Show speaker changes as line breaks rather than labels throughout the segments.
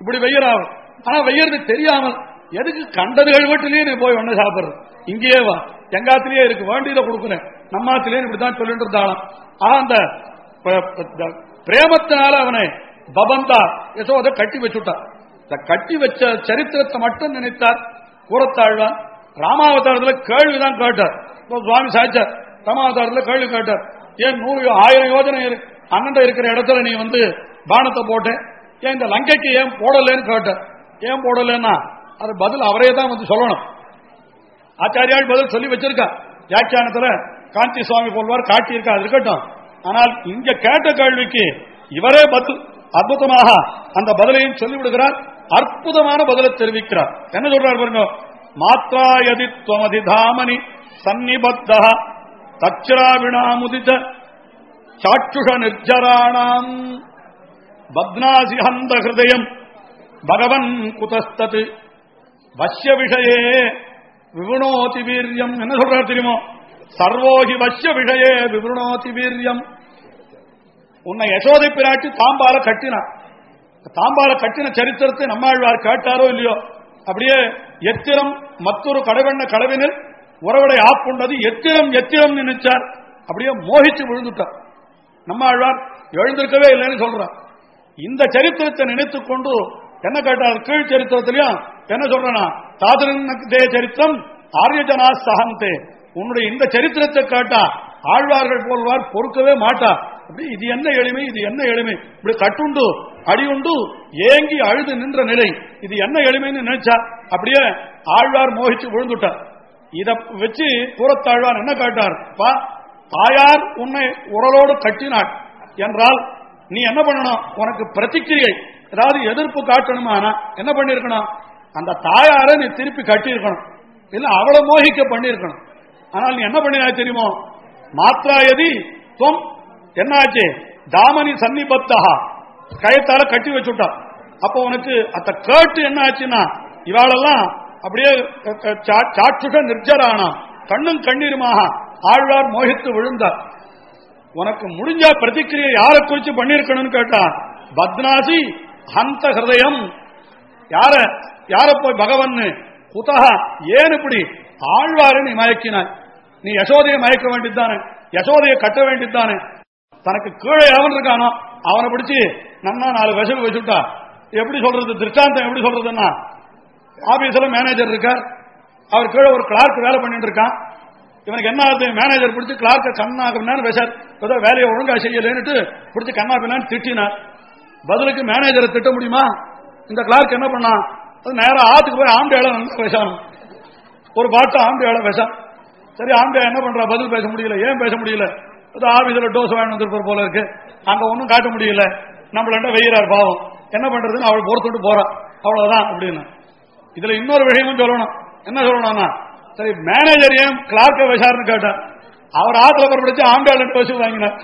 இப்படி வெய்யறாவ ஆனா வெய்யறது தெரியாமல் எதுக்கு கண்டதுகள் வீட்டிலேயே நீ போய் ஒண்ணு சாப்பிடுறது? இங்கேயே வா. எங்காத்திலேயே இருக்கு. வேண்டியதை கொடுக்குறேன். நம்மாத்திலேயே இப்படிதான் சொல்லிட்டு இருந்தாலும் ஆனா அந்த பிரேமத்தினால அவனை பபந்தா யசோதை கட்டி வச்சுட்டான் இந்த கட்டி வச்ச சரித்திரத்தை மட்டும் நினைத்தார் கூறத்தாழ்வான் ராமாவதாரத்துல கேள்விதான் கேட்டார். இப்போ சுவாமி சாச்சார் ராமாவதாரத்துல கேள்வி கேட்டார். ஏன் நூறு ஆயிரம் யோஜனை இரு- அண்ணன் இருக்கிற இடத்துல நீ வந்து பானத்தை போட்டேன். ஏன் இந்த லங்கைக்கு ஏன் போடலன்னு கேட்டார் ஏன் போடலன்னா அது பதில் அவரே தான் வந்து சொல்லணும். ஆச்சாரியால் பதில் சொல்லி வச்சிருக்கா வியாக்கியானத்துல காந்தி சுவாமி போல்வார் காட்டியிருக்கா அது இருக்கட்டும். ஆனால் இங்க கேட்ட கேள்விக்கு இவரே பதில் அற்புதமாக அந்த பதிலையும் சொல்லிவிடுகிறார் அற்புதமான பதிலை தெரிவிக்கிறார். என்ன சொல்றார் பாருங்க மாத்ரா யதி துவமதி தாமனி சன்னிபத்த தச்சிராவிணாமுதித சாட்சுஷ நிர்ஜராணாம் பத்னாசி ஹந்த ஹிருதயம். பகவன் குதஸ்தது. வசிய விஷயே விபுணோதி வீரியம். என்ன சொல்றார் தெரியுமோ? சர்வோகி வசிய விஷயே விபுணோதி வீரியம். உன்னை யசோதை பிராட்டி தாம்பால கட்டினான் தாம்பால கட்டின சரித்திரத்தை நம்மாழ்வார் கேட்டாரோ இல்லையோ? அப்படியே எத்திரம் மற்றொரு கடவெண்ண கடவினில் உறவடை ஆப்புண்டது எத்திரம் எத்திரம் நினைச்சார் அப்படியே மோகிச்சு விழுந்துட்டார். நம்மாழ்வார் எழுந்திருக்கவே இல்லைன்னு சொல்றார். இந்த சரித்திரத்தை நினைத்துக் கொண்டு என்ன கேட்டார் கீழ் சரித்திரத்திலையும் என்ன சொல்றனா தாதரே சரித்திரம் ஆரியஜனா சகந்தே. உன்னுடைய இந்த சரித்திரத்தை கேட்டா ஆழ்வார்கள் போல்வார் பொறுக்கவே மாட்டா. அப்படி இது என்ன எளிமை இது என்ன எளிமை? இப்படி கட்டுண்டு அடியுண்டு ஏங்கி அழுது நின்ற நிலை. இது என்ன எளிமைன்னு நினைச்சா அப்படியே ஆழ்வார் மோகிச்சு விழுந்துட்டார். இத வச்சு கூறத்தாழ்வார் என்ன கேட்டார் பா தாயார் உன்னை உரலோடு கட்டினாள் என்றால் நீ என்ன பண்ணணும்? உனக்கு பிரதிக்கிரியை ஏதாவது எதிர்ப்பு காட்டணுமானா என்ன பண்ணிருக்கணும்? அந்த தாயாரை நீ திருப்பி கட்டியிருக்கணும். இல்ல அவளை மோகிக்க பண்ணிருக்கணும். ஆனால் நீ என்ன பண்ணினா தெரியுமோ? மாத்ராயதி துவம் என்னாச்சு? தாமனி சன்னிபத்தா கயத்தால கட்டி வச்சுட்டா. அப்போ உனக்கு அந்த கேட்டு என்ன ஆச்சுன்னா இவாளெல்லாம் அப்படியே க- சாட்சுட நிர்ஜரானா கண்ணும் கண்ணீருமாக ஆழ்வார் மோகித்து விழுந்தார். உனக்கு முடிஞ்ச பிரதிக்கிரியை யாரை குறிச்சு பண்ணிருக்கணும்னு கேட்டா பத்னாசி ஹந்த ஹிருதயம். யார யார போய் பகவன் குதக ஏன் இப்படி ஆழ்வாரு நீ மயக்கினாய்? நீ யசோதையை மயக்க வேண்டியதுதானே? யசோதையை கட்ட வேண்டியதுதானே? தனக்கு கீழே எவன் இருக்கானோ அவனை பிடிச்சி நன்னா நாலு விஷம் வச்சுட்டா எப்படி சொல்றது திருஷ்டாந்தம் எப்படி சொல்றதுன்னா ஆபீஸ்ல மேனேஜர் இருக்கார். அவர் கீழே ஒரு கிளார்க் வேலை பண்ணிட்டு இருக்கான். இவனுக்கு என்ன ஆகுது? மேனேஜர் பிடிச்சி கிளார்க்க கண்ணாக பின்னான்னு ஏதோ வேலையை ஒழுங்கா செய்யலன்னுட்டு பிடிச்சி கண்ணா பின்னான்னு திட்டினார் பதிலுக்கு மேனேஜரை திட்ட முடியுமா? இந்த கிளார்க் என்ன பண்ணான் அது ஆத்துக்கு போய் ஆம்பையால நல்லா ஒரு பாட்டு ஆம்பையால பேசான் சரி ஆம்பியா என்ன பண்றா? பதில் பேச முடியல. ஏன் பேச முடியல? ஏதோ ஆபீஸ்ல டோஸ் வாங்கி வந்திருப்பார் போல இருக்கு. அங்க ஒன்றும் காட்ட முடியல. நம்மள வெயிறார் பாவம். என்ன பண்றதுன்னு அவள் பொறுத்துட்டு போறான் அவ்வளவுதான் அப்படின்னு. இதுல இன்னொரு விஷயமும் சொல்லணும். என்ன சொல்லணும்னா சரி மேனேஜர் ஏன் கிளார்க்க விசாரணை கேட்டேன் அவர் ஆத்துல பிறப்பிடிச்சு ஆண்டாள் பசு வாங்கினார்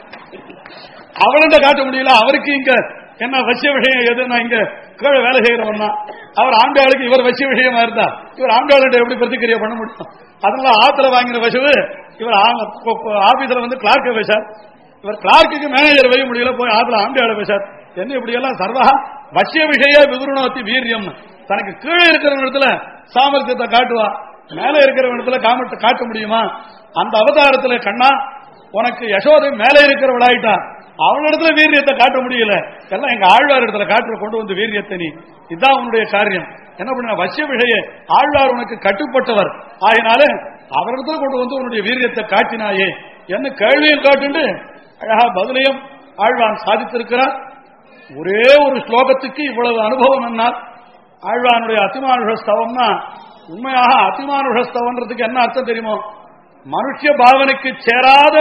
அவள்கிட்ட காட்ட முடியல அவருக்கு இங்க என்ன வசிய விஷயம் எதுன்னா இங்க கீழே வேலை செய்யறவன் அவர் ஆண்டாளுக்கு இவர் வசிய விஷயமா இருந்தா இவர் ஆண்டாள்கிட்ட எப்படி பிரதிக்கிரியா பண்ண முடியும்? அதனால ஆத்துல வாங்கின வசுவு இவர் ஆபீஸ்ல வந்து கிளார்க்க வச்சார் இவர் கிளார்க்கு மேனேஜர் வைய முடியல போய் ஆத்துல ஆண்டாள வச்சார் என்ன இப்படி எல்லாம் சர்வா? வசிய விஷய விவரணத்தி வீரியம். தனக்கு கீழே இருக்கிற இடத்துல சாமர்த்தியத்தை காட்டுவா. மேல இருக்கிற இடத்துல காமத்தை காட்ட முடியுமா? அந்த அவதாரத்துல கண்ணா உனக்கு யசோதை மேலே இருக்கிறவளாயிட்டா. அவளிடத்துல வீரியத்தை காட்ட முடியல. எல்லாம் எங்க ஆழ்வார் இடத்துல காட்டுற கொண்டு வந்து வீரியத்தை நீ. இதுதான் உன்னுடைய காரியம். என்ன பண்ண வசிய விஷய ஆழ்வார் உனக்கு கட்டுப்பட்டவர். ஆகினாலே அவரிடத்துல கொண்டு வந்து உன்னுடைய வீரியத்தை காட்டினாயே. என்ன கேள்வியும் காட்டுண்டு? அழகா பதிலையும் ஆழ்வான் சாதித்திருக்கிறார். ஒரே ஒரு ஸ்லோகத்துக்கு இவ்வளவு அனுபவம் என்ன ஆழ்வானுடைய அத்திமானுஷ ஸ்தவம்னா உண்மையாக அதிமானுஷஸ்தவன்றதுக்கு என்ன அர்த்தம் தெரியுமோ? மனுஷ பாவனைக்கு சேராத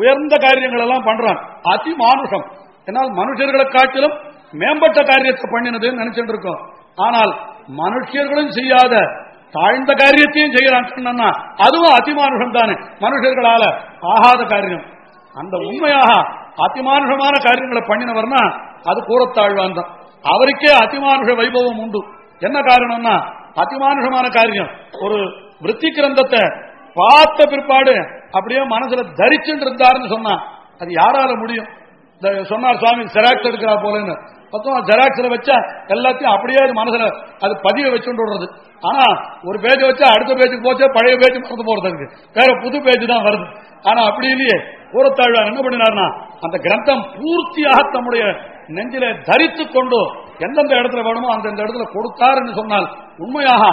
உயர்ந்த காரியங்கள் எல்லாம் பண்றான். அதிமானுஷம் என்னால் மனுஷர்களை காட்டிலும் மேம்பட்ட காரியத்தை பண்ணினதுன்னு நினைச்சிட்டு இருக்கோம். ஆனால் மனுஷர்களும் செய்யாத தாழ்ந்த காரியத்தையும் செய்யறான் சொன்னா அதுவும் அதிமானுஷம் தானே. மனுஷர்களால ஆகாத காரியம். அந்த உண்மையாக அதிமானுஷமான காரியங்களை பண்ணினவர்னா அது கூறத்தாழ்வான் தான். அவருக்கே அதிமானுஷ வைபவம் உண்டு. என்ன காரணம்னா அதிமானுஷமான காரியம். ஒரு விற்பி கிரந்தத்தை பார்த்த பிற்பாடு அப்படியே மனசுல தரிச்சுட்டு இருந்தாருன்னு சொன்னா அது யாரால முடியும்? சொன்னார் சுவாமி ஜெராக்ஸ் எடுக்கிறா போலன்னு. மொத்தம் ஜெராக்ஸ்ல வச்சா எல்லாத்தையும் அப்படியே அது மனசுல அது பதிய வச்சுட்டு விடுறது. ஆனா ஒரு பேஜ் வச்சா அடுத்த பேஜுக்கு போச்சே பழைய பேஜ் மறந்து போறது இருக்கு வேற புது பேஜ் தான் வருது. ஆனா அப்படி இல்லையே. கூறத்தாழ்வார் என்ன பண்ணினார்னா அந்த கிரந்தம் பூர்த்தியாக தம்முடைய நெஞ்சில தரித்து கொண்டு எந்தெந்த இடத்துல வேணுமோ அந்தந்த இடத்துல கொடுத்தார் என்று சொன்னால் உண்மையாக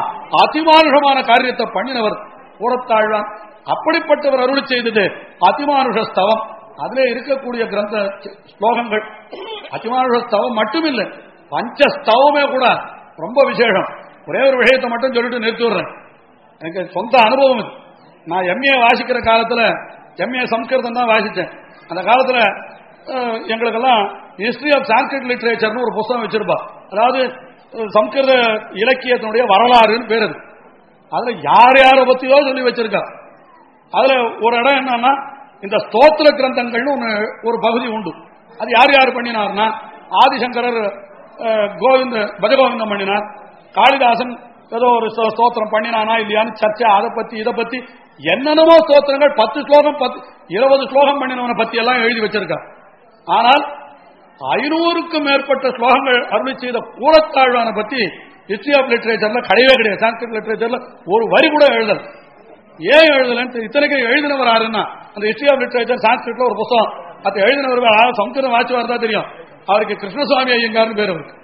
அதிமானுஷமான காரியத்தை பண்ணினவர் கூறத்தாழ்வான் அப்படிப்பட்டவர் அருள் செய்தது அதிமானுஷ ஸ்தவம் அதிலே இருக்கக்கூடிய கிரந்த ஸ்லோகங்கள். அதிமானுஷ ஸ்தவம் மட்டுமில்லை பஞ்சஸ்தவமே கூட ரொம்ப விசேஷம். ஒரே ஒரு விஷயத்தை மட்டும் சொல்லிட்டு நிறுத்திடுறேன் எனக்கு சொந்த அனுபவம் இது. நான் எம்ஏ வாசிக்கிற காலத்தில் எம்ஏ சம்ஸ்கிருதம் தான் வாசித்தேன். அந்த காலத்தில் எங்களுக்கெல்லாம் ஹிஸ்டரி ஆஃப் சான்ஸ்கிரிட் லிட்ரேச்சர்னு ஒரு புஸ்தகம் வச்சிருப்பா. அதாவது சம்ஸ்கிருத இலக்கியத்தினுடைய வரலாறுன்னு பேர் அது. அதுல யார் யாரை பத்தியோ சொல்லி வச்சிருக்கா. அதுல ஒரு இடம் என்னன்னா இந்த ஸ்தோத்திர கிரந்தங்கள்னு ஒன்று ஒரு பகுதி உண்டு. அது யார் யார் பண்ணினார்னா ஆதிசங்கரர் கோவிந்த பஜகோவிந்தம் பண்ணினார். காளிதாசன் ஏதோ ஒரு ஸ்தோத்திரம் பண்ணினானா இல்லையான்னு சர்ச்சை அதை பத்தி இதை பத்தி என்னென்னமோ ஸ்தோத்திரங்கள் பத்து ஸ்லோகம் பத்து இருபது ஸ்லோகம் பண்ணினவனை பத்தி எல்லாம் எழுதி வச்சிருக்கான் ஆனால் ஐநூறுக்கும் மேற்பட்ட ஸ்லோகங்கள் அருளி செய்த கூலத்தாழ்வான பத்தி ஹிஸ்டரி ஆஃப் லிட்ரேச்சர்ல கிடையவே கிடையாது. சான்ஸ்கிரிட் லிட்ரேச்சர்ல ஒரு வரி கூட எழுதல். ஏன் எழுதலன்னு இத்தனைக்கு எழுதினவர் யாருன்னா அந்த ஹிஸ்டரி ஆஃப் லிட்டரேச்சர் சான்ஸ்கிரிட்ல ஒரு புத்தகம். அது எழுதினவர் சம்ஸ்கிருதம் வாட்சி வரதா தெரியும். அவருக்கு கிருஷ்ணசுவாமி ஐயங்கார்னு பேர் அவருக்கு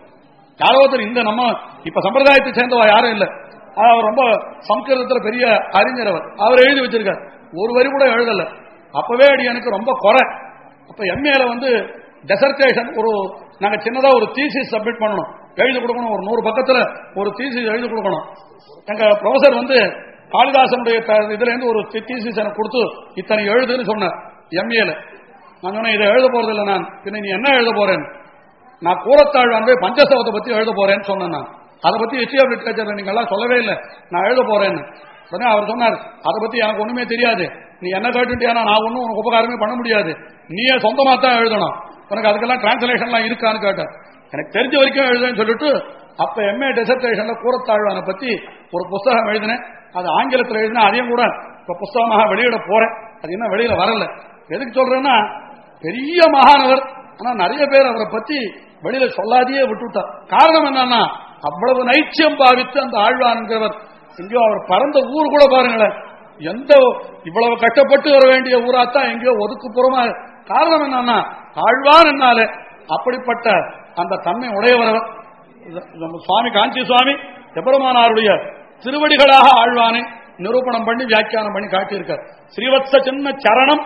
யாரோ ஒருத்தர் இந்த நம்ம இப்ப சம்பிரதாயத்தை சேர்ந்தவா யாரும் இல்லை. அவர் ரொம்ப சம்ஸ்கிருதத்துல பெரிய அறிஞர் அவர். அவர் எழுதி வச்சிருக்கார். ஒரு வரி கூட எழுதல. அப்பவே அடி எனக்கு ரொம்ப குறை. அப்ப எம்ஏல வந்து டெசர்டேஷன் ஒரு நாங்க சின்னதா ஒரு தீசிஸ் சப்மிட் பண்ணணும். எழுதி கொடுக்கணும் ஒரு நூறு பக்கத்துல ஒரு தீசிஸ் எழுதி கொடுக்கணும். எங்க ப்ரொஃபசர் வந்து காளிதாசனுடைய இதுல இருந்து ஒரு தீசிஸ் எனக்கு கொடுத்து இத்தனை எழுதுன்னு சொன்னார் எம்ஏல. நான் சொன்னேன் இதை எழுத போறதில்லை நான். பின்ன நீ என்ன எழுத போறேன்? நான் கூறத்தாழ்வான் போய் பஞ்சசவத்தை பத்தி எழுத போறேன்னு சொன்னேன் நான். அதை பத்தி ஹிஸ்டரி ஆஃப் லிட்டரேச்சர் நீங்க எல்லாம் சொல்லவே இல்லை. நான் எழுத போறேன்னு. உடனே அவர் சொன்னார் அதை பத்தி எனக்கு ஒண்ணுமே தெரியாது. நீ என்ன கேட்டுட்டியானா நான் ஒன்றும் உனக்கு உபகாரமே பண்ண முடியாது. நீயே சொந்தமா தான் எழுதணும். உனக்கு அதுக்கெல்லாம் டிரான்ஸ்லேஷன்லாம் இருக்கான்னு கேட்டார் எனக்கு தெரிஞ்ச வரைக்கும் எழுதுன்னு சொல்லிட்டு அப்ப எம்ஏ டெசர்டேஷன்ல கூறத்தாழ்வானை பத்தி ஒரு புஸ்தகம் எழுதினேன். அது ஆங்கிலத்தில் எழுதினா அதையும் கூட இப்ப புஸ்தகமாக வெளியிட போறேன். அது இன்னும் வெளியில வரல. எதுக்கு சொல்றேன்னா பெரிய மகானவர் ஆனா நிறைய பேர் அவரை பத்தி வெளியில சொல்லாதையே விட்டுவிட்டார். காரணம் என்னன்னா அவ்வளவு நைச்சியம் பாவித்து அந்த ஆழ்வான்கிறவர் எங்கேயோ அவர் பறந்த ஊர் கூட பாருங்களேன். எந்த இவ்வளவு கஷ்டப்பட்டு வர வேண்டிய ஊராத்தான் எங்கேயோ ஒதுக்குப்புறமா காரணம் என்னன்னா ஆழ்வான் என்னாலே அப்படிப்பட்ட அந்த தன்மை உடையவர் நம்ம சுவாமி காஞ்சி சுவாமி எபெருமானாருடைய திருவடிகளாக ஆழ்வானை நிரூபணம் பண்ணி வியாக்கியானம் பண்ணி காட்டியிருக்கார். ஸ்ரீவத்ச சின்ன சரணம்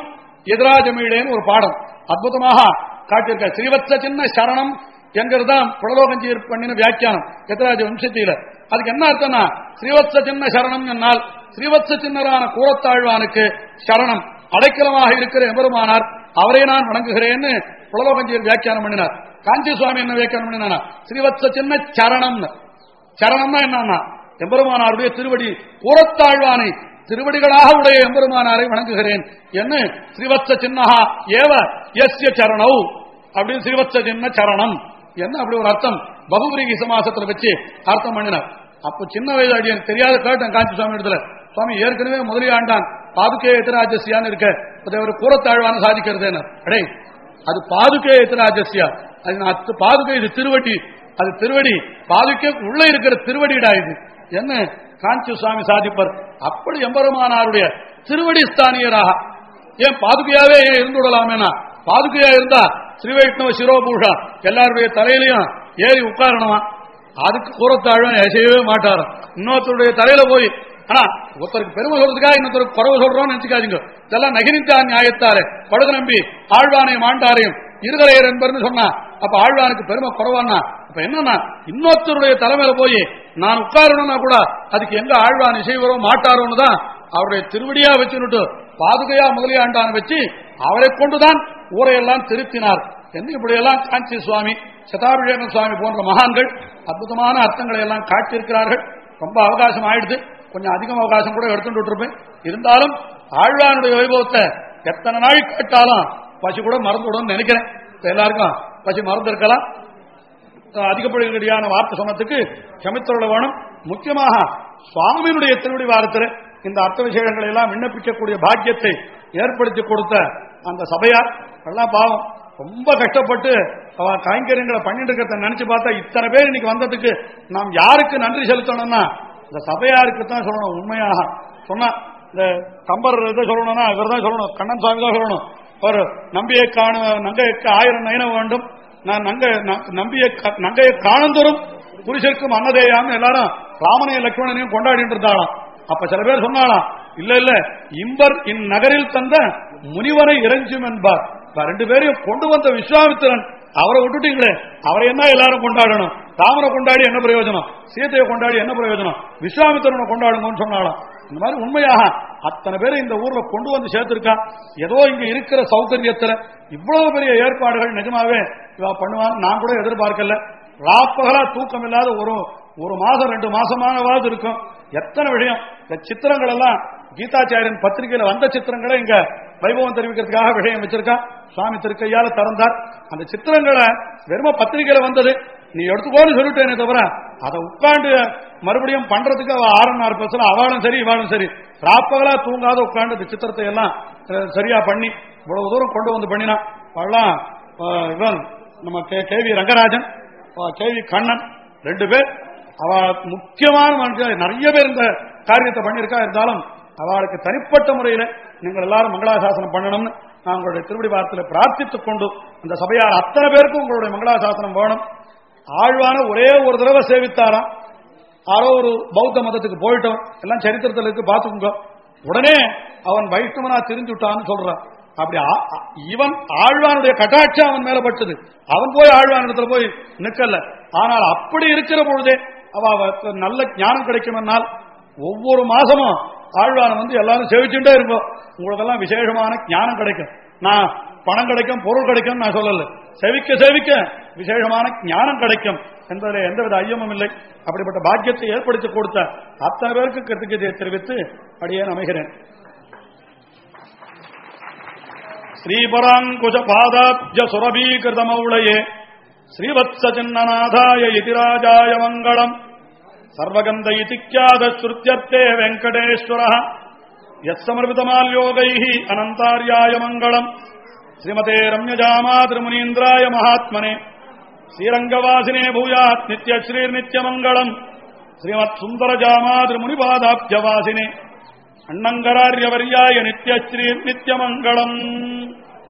எதிராஜமீடேன்னு ஒரு பாடம் அற்புதமாக காட்டியிருக்கார். ஸ்ரீவத்ச சின்ன சரணம் என்கிறது தான் புலலோகஞ்சி பண்ணின வியாக்கியானம். எதிராஜ வம்சத்தில. அதுக்கு என்ன அர்த்தம்னா ஸ்ரீவத்ச சின்ன சரணம் என்னால் ஸ்ரீவத்ச சின்னரான கூறத்தாழ்வானுக்கு சரணம் அடைக்கலமாக இருக்கிற எபெருமானார் அவரை நான் வணங்குகிறேன்னு புலலோகஞ்சியில் வியாக்கியானம் பண்ணினார். காஞ்சி சுவாமி என்ன வியாக்கியானம் பண்ணினா ஸ்ரீவத்ச சின்ன சரணம்னு. சரணம்னா என்னன்னா எம்பெருமானாருடைய திருவடி கூறத்தாழ்வானை திருவடிகளாக உடைய எம்பெருமானாரை வணங்குகிறேன். என்ன ஸ்ரீவத்ச சின்னஹா ஏவ எஸ்ய சரணவ் அப்படின்னு ஸ்ரீவத்ச சின்ன சரணம். என்ன அப்படி ஒரு அர்த்தம்? பகுபிரிகி சமாசத்துல வச்சு அர்த்தம் பண்ணினார். அப்ப சின்ன வயது அடியன் தெரியாத கேட்டேன் காஞ்சி சுவாமி இடத்துல. சுவாமி ஏற்கனவே முதலியாண்டான் பாதுகே எத்தராஜஸ்யான்னு இருக்க. அது ஒரு கூறத்தாழ்வான சாதிக்கிறது அடே அது பாதுகே எத்தராஜஸ்யா அது நான் பாதுகை இது திருவடி. அது திருவடி. பாதுக்கே உள்ள இருக்கிற திருவடிடா இது. என்ன? காஞ்சி சுவாமி சாதிப்பர். அப்படி எம்பெருமானாருடைய திருவடி ஸ்தானியராக. ஏன் பாதுகையாவே ஏன் இருந்து விடலாமேனா பாதுகையா இருந்தா ஸ்ரீ வைஷ்ணவ சிரோபூஷா. எல்லாருடைய தலையிலையும் ஏறி உட்காரணுமா? அதுக்கு கூறத்தாழ்வன் செய்யவே மாட்டாராம் இன்னொருத்தருடைய தலையில போய் ஆனா ஒருத்தருக்கு பெருமை சொல்றதுக்காக இன்னொருத்தருக்கு குறவு சொல்றோம்னு நினைச்சுக்காதீங்க. இதெல்லாம் நகினித்தா நியாயத்தாரே படகு நம்பி ஆழ்வானை மாண்டாரையும் இருகரையர் என்பர்னு சொன்னா அப்ப ஆழ்வானுக்கு பெருமை குறவானா அப்ப என்னன்னா இன்னொருத்தருடைய தலைமையில போய் நான் உட்காரணும்னா கூட அதுக்கு எங்க ஆழ்வான் இசைவரோ மாட்டாரோன்னு தான் அவருடைய திருவடியா வச்சுட்டு பாதுகையா முதலியாண்டான் வச்சு அவரை கொண்டுதான் ஊரையெல்லாம் திருத்தினார். என்று இப்படியெல்லாம் காஞ்சி சுவாமி சதாபிஷேகன் சுவாமி போன்ற மகான்கள் அற்புதமான அர்த்தங்களை எல்லாம் காட்டியிருக்கிறார்கள். ரொம்ப அவகாசம் ஆயிடுது. கொஞ்சம் அதிகம் அவகாசம் கூட எடுத்துட்டு இருப்பேன் இருந்தாலும் ஆழ்வானுடைய வைபவத்தை எத்தனை நாள் கேட்டாலும் பசி கூட மறந்துவிடும்னு நினைக்கிறேன். எல்லாருக்கும் பசி மறந்து இருக்கலாம். அதிகப்படியான வார்த்தை சொன்னதுக்கு சமித்தரோட வேணும் முக்கியமாக சுவாமியினுடைய திருவடி வாரத்தில் இந்த அர்த்த விசேஷங்களை எல்லாம் விண்ணப்பிக்கக்கூடிய பாக்கியத்தை ஏற்படுத்தி கொடுத்த அந்த சபையார். எல்லாம் பாவம். ரொம்ப கஷ்டப்பட்டு அவ கைங்கரியங்களை பண்ணிட்டு இருக்கிறத நினைச்சு பார்த்தா இத்தனை பேர் இன்னைக்கு வந்ததுக்கு நாம் யாருக்கு நன்றி செலுத்தணும்னா? இந்த சபையாருக்கு தான் சொல்லணும் உண்மையாக. சொன்னா இந்த கம்பர் இதை சொல்லணும்னா இவர் தான் சொல்லணும் கண்ணன் சுவாமி தான் சொல்லணும். அவர் நம்பியை காண நங்கைக்கு ஆயிரம் நயன வேண்டும். நான் நங்கை நம்பிய நம்பியை க- நங்கையை காணந்தோறும் புருஷருக்கும் அன்னதேயான்னு எல்லாரும் ராமனையும் லட்சுமணனையும் கொண்டாடிட்டு இருந்தாலும் அப்ப சில பேர் சொன்னாலாம் இல்ல இல்ல இம்பர் இந்நகரில் தந்த முனிவரை இறைஞ்சும் என்பார். ரெண்டு பேரையும் கொண்டு வந்த விஸ்வாமித்திரன் அவரை விட்டுட்டீங்களே அவரை என்ன எல்லாரும் கொண்டாடணும்? தாமரை கொண்டாடி என்ன பிரயோஜனம்? சீதையை கொண்டாடி என்ன பிரயோஜனம்? விஸ்வாமித்திரனை கொண்டாடுங்கன்னு சொன்னாலாம் இந்த மாதிரி உண்மையாக அத்தனை பேரை இந்த ஊர்ல கொண்டு வந்து சேர்த்திருக்கா? ஏதோ இங்க இருக்கிற சௌகரியத்துல இவ்வளவு பெரிய ஏற்பாடுகள் நிஜமாவே இவா பண்ணுவாங்க நான் கூட எதிர்பார்க்கல. ராப்பகலா தூக்கம் இல்லாத ஒரு ஒரு மாசம் ரெண்டு மாசமானவாது இருக்கும். எத்தனை விஷயம்? இந்த சித்திரங்கள் எல்லாம் கீதாச்சாரியன் பத்திரிகையில வந்த சித்திரங்களை இங்க வைபவம் தெரிவிக்கிறதுக்காக விஷயம் வச்சிருக்கா? சுவாமி திருக்கையால திறந்தார். அந்த சித்திரங்களை வெறும பத்திரிகையில வந்தது. நீ எடுத்துக்கோன்னு சொல்லிட்டேனே தவிர அதை உட்காந்து மறுபடியும் பண்றதுக்கு அவ ஆர்என்ஆர் பேசல அவளும் சரி இவாளும் சரி. ராப்பகலா தூங்காத உட்காந்து இந்த சித்திரத்தை எல்லாம் சரியா பண்ணி இவ்வளவு தூரம் கொண்டு வந்து பண்ணினான். அவெல்லாம் இவன் நம்ம K- V Rangarajan K V Kannan ரெண்டு பேர். அவ முக்கியமான மனுஷன். நிறைய பேர் இந்த காரியத்தை பண்ணியிருக்கா. இருந்தாலும் அவளுக்கு தனிப்பட்ட முறையில நீங்கள் எல்லாரும் மங்களாசாசனம் பண்ணணும்னு நான் உங்களுடைய திருவடி வாரத்தில் பிரார்த்தித்துக் கொண்டு அந்த சபையார் அத்தனை பேருக்கும் உங்களுடைய மங்களாசாசனம் வேணும். ஆழ்வான ஒரே ஒரு தடவை சேவித்தாராம். யாரோ ஒரு பௌத்த மதத்துக்கு போயிட்டோம். எல்லாம் சரித்திரத்தில் இருக்கு பாத்துக்கோங்க. உடனே அவன் வைஷ்ணவனா தெரிஞ்சுட்டான்னு சொல்றான். அப்படி ஆ- இவன் ஆழ்வானுடைய கட்டாட்சம் அவன் மேல பட்டது. அவன் போய் ஆழ்வான் இடத்துல போய் நிக்கல. ஆனால் அப்படி இருக்கிற பொழுதே அவ நல்ல ஞானம் கிடைக்குமென்னால் ஒவ்வொரு மாசமும் ஆழ்வானை வந்து எல்லாரும் சேவிச்சுட்டே இருக்கும் உங்களுக்கெல்லாம் விசேஷமான ஞானம் கிடைக்கும். நான் பணம் கிடைக்கும் பொருள் கிடைக்கும் நான் சொல்லல. செவிக்க செவிக்க விசேஷமான ஞானம் கிடைக்கும். என்பதில் எந்தவித ஐயமும் இல்லை. அப்படிப்பட்ட பாக்கியத்தை ஏற்படுத்தி கொடுத்த அத்தனை பேருக்கு கிருத்திகத்தை தெரிவித்து அடியே அமைகிறேன். ஸ்ரீபராங்குஜ பாதாப்ஜ சுரபீகிருதமௌளையே. ஸ்ரீவத்ச சின்னநாதாய இதிராஜாய மங்களம். சர்வகந்த இதிக்யாத ஸ்ருத்தியர்த்தே வெங்கடேஸ்வர. யத்சமர்பிதமால்யோகை அனந்தார்யாய மங்களம். ஸ்ரீமதே ரம்யஜாமாதிருமுனீந்திராய மகாத்மனே. ஸ்ரீரங்கவாசினே பூயாத் நித்யஸ்ரீர்நித்யமங்கலம் ஸ்ரீமத் சுந்தரஜாமாதிருமுனிபாதாப்ஜவாசினே அண்ணங்கராரியவர்யாய நித்யஸ்ரீர் நித்யமங்கலம்